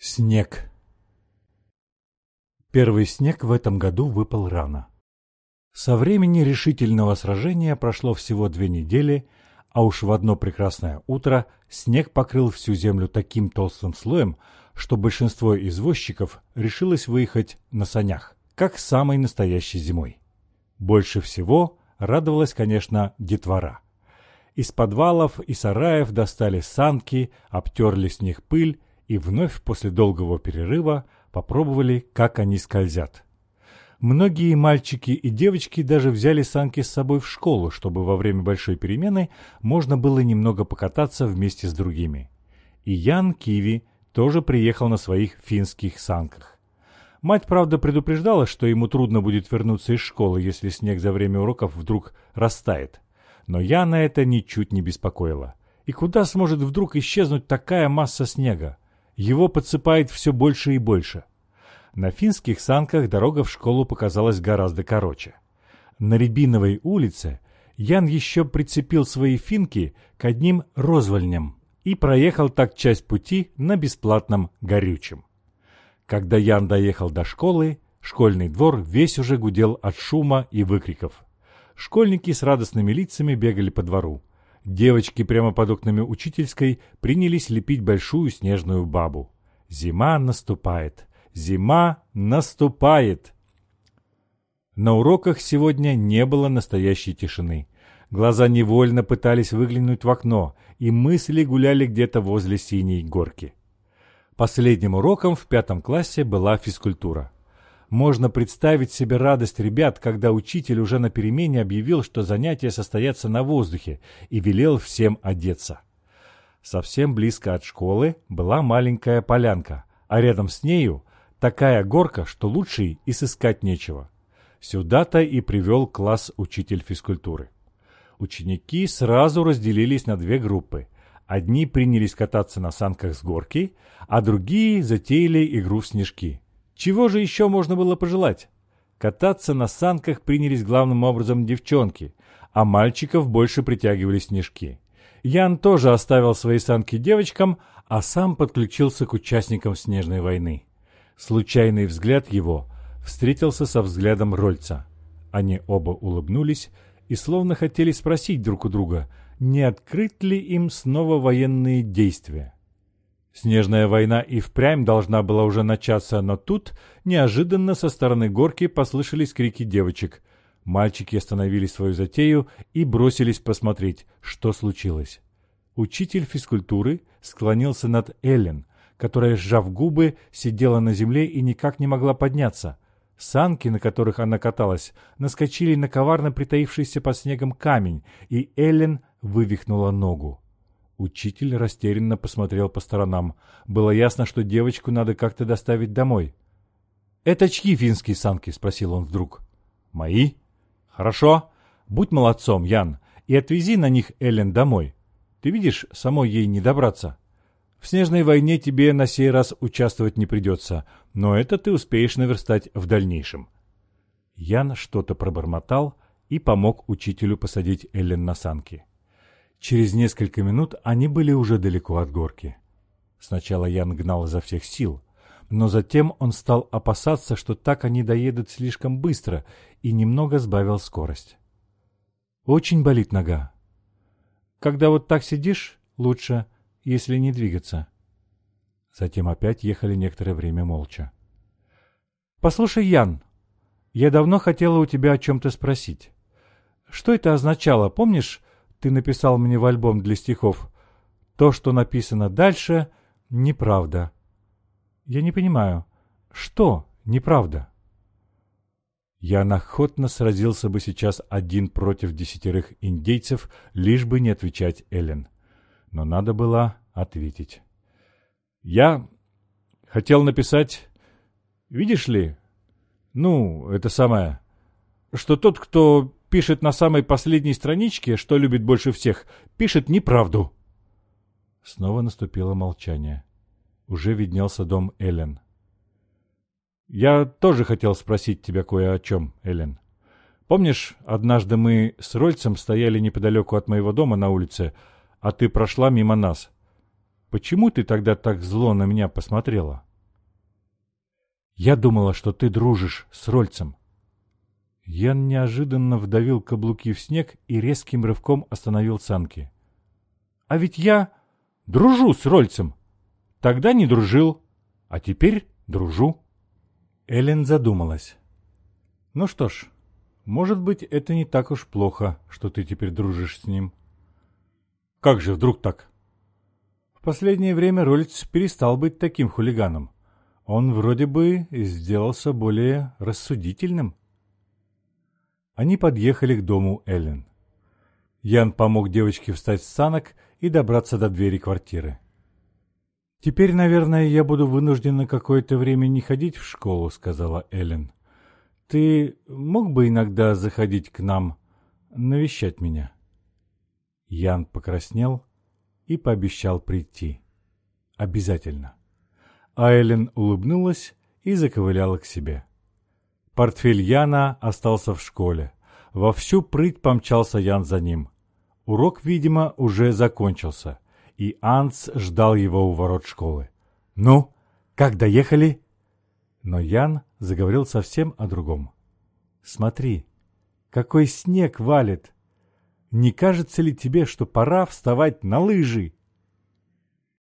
Снег. Первый снег в этом году выпал рано. Со времени решительного сражения прошло всего две недели, а уж в одно прекрасное утро снег покрыл всю землю таким толстым слоем, что большинство извозчиков решилось выехать на санях, как самой настоящей зимой. Больше всего радовалась, конечно, детвора. Из подвалов и сараев достали санки, обтерли с них пыль и вновь после долгого перерыва попробовали, как они скользят. Многие мальчики и девочки даже взяли санки с собой в школу, чтобы во время большой перемены можно было немного покататься вместе с другими. И Ян Киви тоже приехал на своих финских санках. Мать, правда, предупреждала, что ему трудно будет вернуться из школы, если снег за время уроков вдруг растает. Но Яна это ничуть не беспокоило. И куда сможет вдруг исчезнуть такая масса снега? Его подсыпает все больше и больше. На финских санках дорога в школу показалась гораздо короче. На Рябиновой улице Ян еще прицепил свои финки к одним розвольням и проехал так часть пути на бесплатном горючем. Когда Ян доехал до школы, школьный двор весь уже гудел от шума и выкриков. Школьники с радостными лицами бегали по двору. Девочки прямо под окнами учительской принялись лепить большую снежную бабу. Зима наступает. Зима наступает. На уроках сегодня не было настоящей тишины. Глаза невольно пытались выглянуть в окно, и мысли гуляли где-то возле синей горки. Последним уроком в пятом классе была физкультура. Можно представить себе радость ребят, когда учитель уже на перемене объявил, что занятия состоятся на воздухе, и велел всем одеться. Совсем близко от школы была маленькая полянка, а рядом с нею такая горка, что лучше и сыскать нечего. Сюда-то и привел класс учитель физкультуры. Ученики сразу разделились на две группы. Одни принялись кататься на санках с горки, а другие затеяли игру в снежки. Чего же еще можно было пожелать? Кататься на санках принялись главным образом девчонки, а мальчиков больше притягивали снежки. Ян тоже оставил свои санки девочкам, а сам подключился к участникам снежной войны. Случайный взгляд его встретился со взглядом Рольца. Они оба улыбнулись и словно хотели спросить друг у друга, не открыт ли им снова военные действия. Снежная война и впрямь должна была уже начаться, но тут неожиданно со стороны горки послышались крики девочек. Мальчики остановили свою затею и бросились посмотреть, что случилось. Учитель физкультуры склонился над Эллен, которая, сжав губы, сидела на земле и никак не могла подняться. Санки, на которых она каталась, наскочили на коварно притаившийся под снегом камень, и Эллен вывихнула ногу. Учитель растерянно посмотрел по сторонам. Было ясно, что девочку надо как-то доставить домой. «Это чьи финские санки?» — спросил он вдруг. «Мои?» «Хорошо. Будь молодцом, Ян, и отвези на них Эллен домой. Ты видишь, самой ей не добраться. В снежной войне тебе на сей раз участвовать не придется, но это ты успеешь наверстать в дальнейшем». Ян что-то пробормотал и помог учителю посадить Эллен на санки. Через несколько минут они были уже далеко от горки. Сначала Ян гнал изо всех сил, но затем он стал опасаться, что так они доедут слишком быстро, и немного сбавил скорость. Очень болит нога. Когда вот так сидишь, лучше, если не двигаться. Затем опять ехали некоторое время молча. «Послушай, Ян, я давно хотела у тебя о чем-то спросить. Что это означало, помнишь, ты написал мне в альбом для стихов. То, что написано дальше, неправда. Я не понимаю, что неправда? Я охотно сразился бы сейчас один против десятерых индейцев, лишь бы не отвечать Эллен. Но надо было ответить. Я хотел написать... Видишь ли? Ну, это самое... Что тот, кто пишет на самой последней страничке, что любит больше всех, пишет неправду. Снова наступило молчание. Уже виднелся дом Эллен. «Я тоже хотел спросить тебя кое о чем, Эллен. Помнишь, однажды мы с Рольцем стояли неподалеку от моего дома на улице, а ты прошла мимо нас? Почему ты тогда так зло на меня посмотрела?» Я думала, что ты дружишь с Рольцем. Ян неожиданно вдавил каблуки в снег и резким рывком остановил санки. А ведь я дружу с Рольцем. Тогда не дружил, а теперь дружу. Эллен задумалась. Ну что ж, может быть, это не так уж плохо, что ты теперь дружишь с ним. Как же вдруг так? В последнее время Рольц перестал быть таким хулиганом. Он вроде бы сделался более рассудительным. Они подъехали к дому Эллен. Ян помог девочке встать с санок и добраться до двери квартиры. «Теперь, наверное, я буду вынуждена какое-то время не ходить в школу», — сказала Эллен. «Ты мог бы иногда заходить к нам, навещать меня?» Ян покраснел и пообещал прийти. Обязательно. А Эллен улыбнулась и заковыляла к себе. Портфель Яна остался в школе. Во всю прыть помчался Ян за ним. Урок, видимо, уже закончился, и Анс ждал его у ворот школы. «Ну, как доехали?» Но Ян заговорил совсем о другом. «Смотри, какой снег валит! Не кажется ли тебе, что пора вставать на лыжи?»